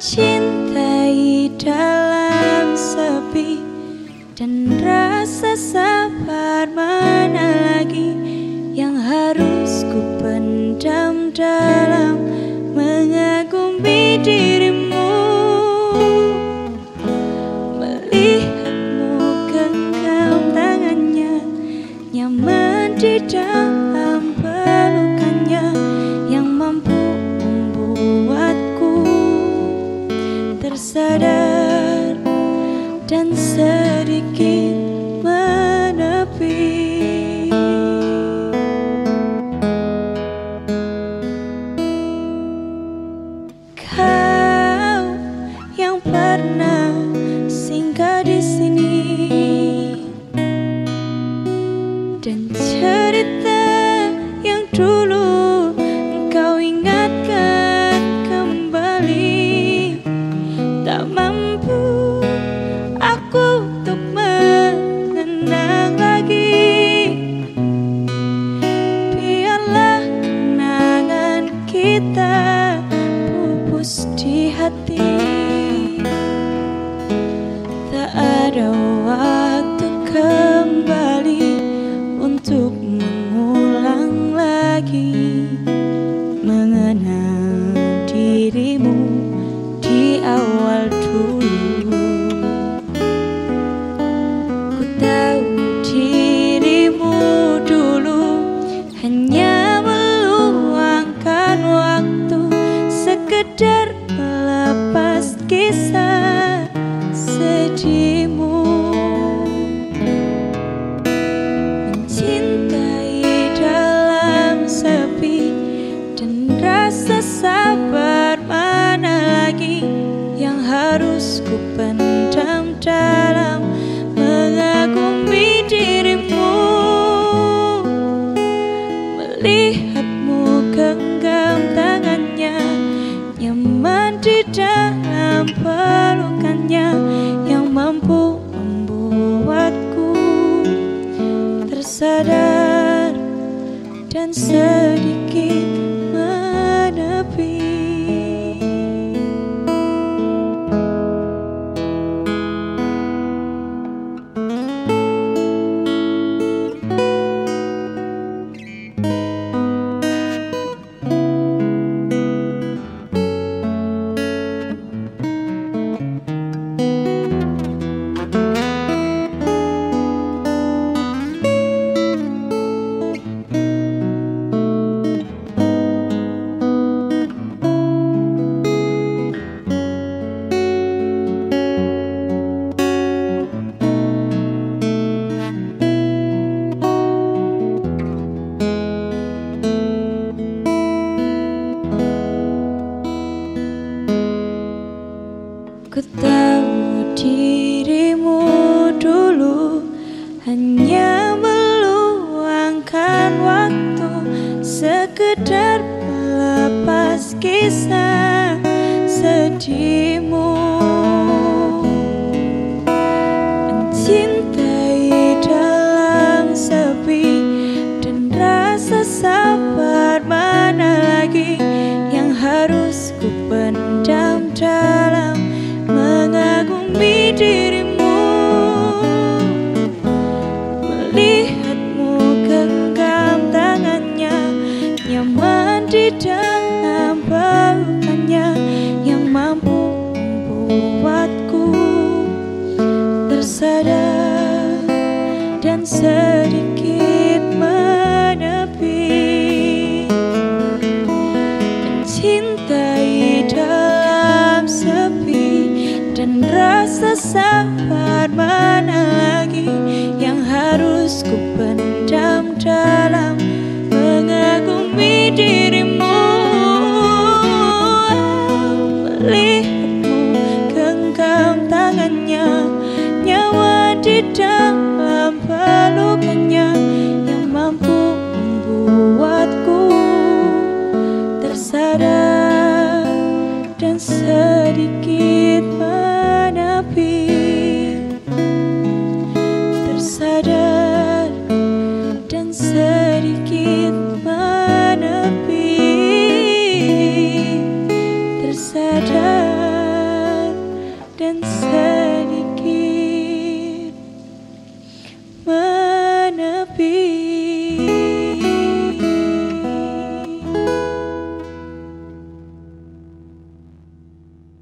mencintai dalam sepi dan rasa sabar harus ku pendam dalam mengagumi dirimu. Melihatmu genggam tangannya nyaman di dalam pelukannya yang mampu membuatku tersadar dan sedikit Ku tahu dirimu dulu hanya meluangkan waktu sekedar melepas kisah sedihmu dirimu melihatmu genggam tangannya nyaman di dalam pelukannya yang mampu membuatku tersadar dan sedikit menepi. Mencintai dalam sepi dan rasa sabar mana lagi yang harus ku pendam dalam mengagumi dirimu? Melihatmu genggam tangannya Nyawa di dalam pelukannya Yang mampu membuatku tersadar dan sedikit